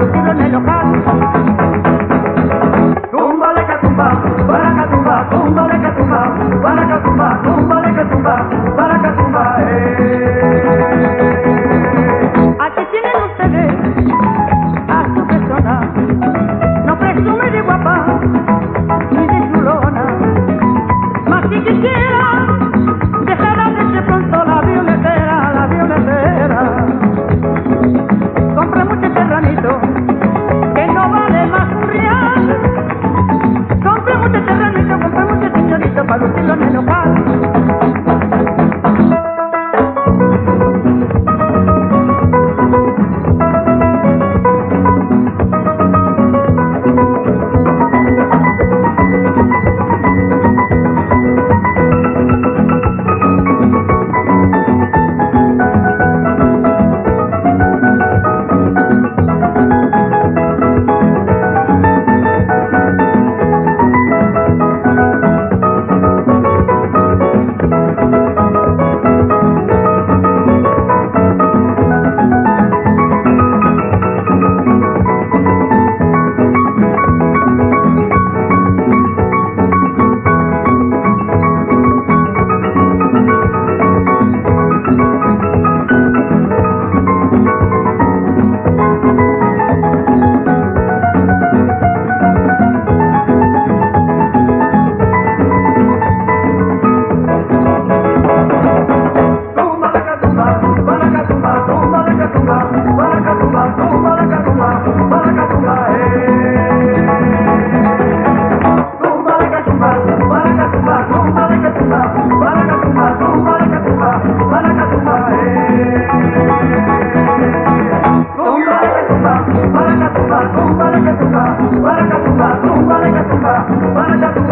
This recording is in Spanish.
en el local. Tumba de catumba, para catumba, tumba de catumba, para catumba, tumba de catumba, para catumba, eh. Aquí tienen ustedes a su persona. No presume de guapa ni de chulona. Más si quisiera tumba de catumba, para catumba, tumba de catumba, para catumba, eh.